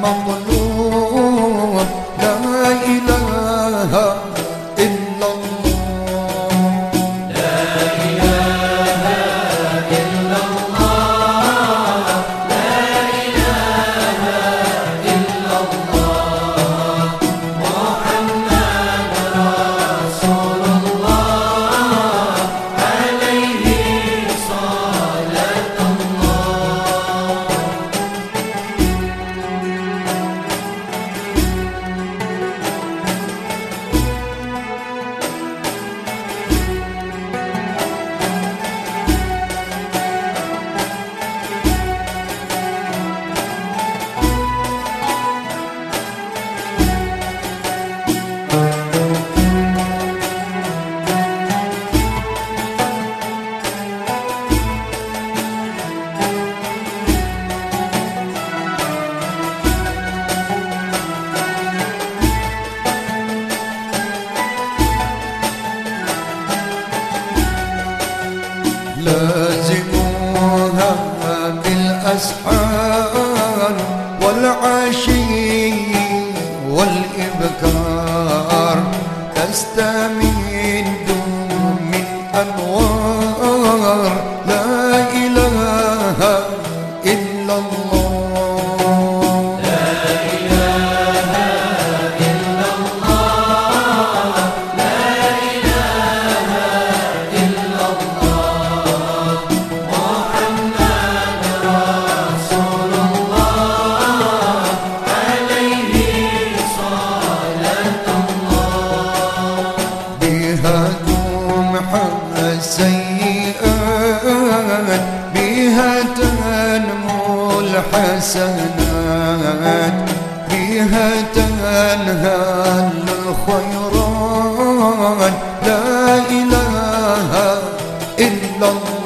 mambo تستمد من أنوار. لا إله إلا الله. الحسنات بها تنهال الخيرات لا إله إلا الله.